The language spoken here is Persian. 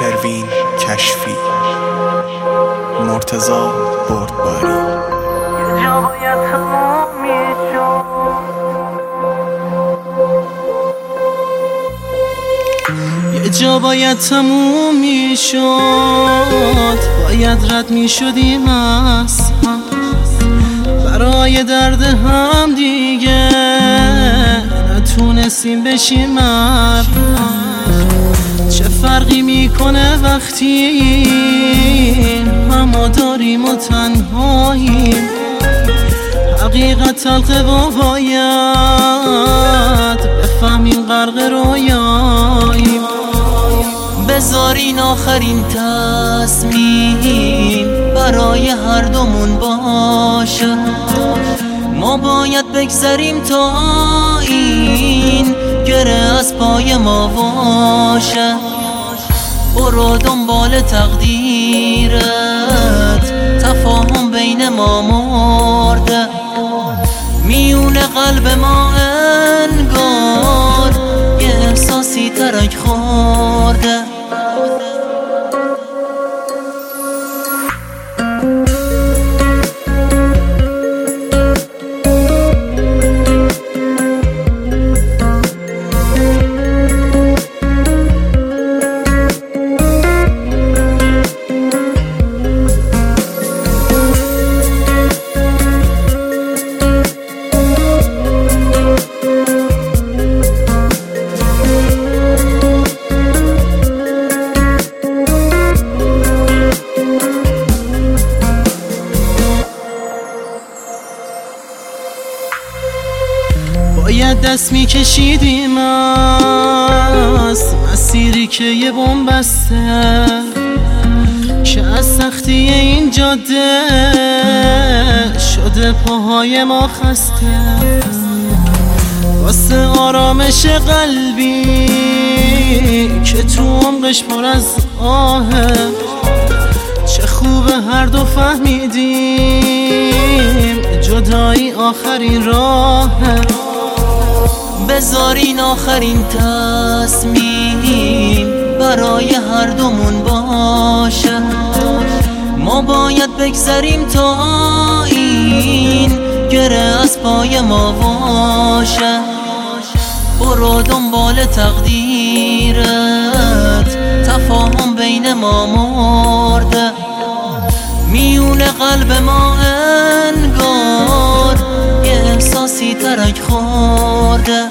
شروین کشفی. مرتزا بردباری. یه جا باید تموم می‌شد. باید رد می‌شدیم از هم. برای درد هم دیگه نتونستیم بشیم چه فرقی می‌کنه وقتی ما داریم و تنهاییم. حقیقت تلقه و باید بفهمیم غرق رویاییم. بذارین آخرین تصمیم برای هر دومون باشه. ما باید بگذریم تا این گره از پای ما باشه. برو دنبال تقدیرت. تفاهم بین ما مرده. میون قلب ما انگار یه احساسی ترک خورده دست میکشیدیم از مسیری که یه بسته. که از سختی این جاده شده پاهای ما خسته. واسه آرامش قلبی که تو عمقش پر از آهه. چه خوبه هر دو فهمیدیم جدایی آخرین راهه. بذارین آخرین تصمیم برای هر دومون باشه ما باید بگذریم تا این گره از پای ما باشه برو دنبال تقدیرت تفاهم بین ما مرده. میون قلب ما احساسی ترک خورده.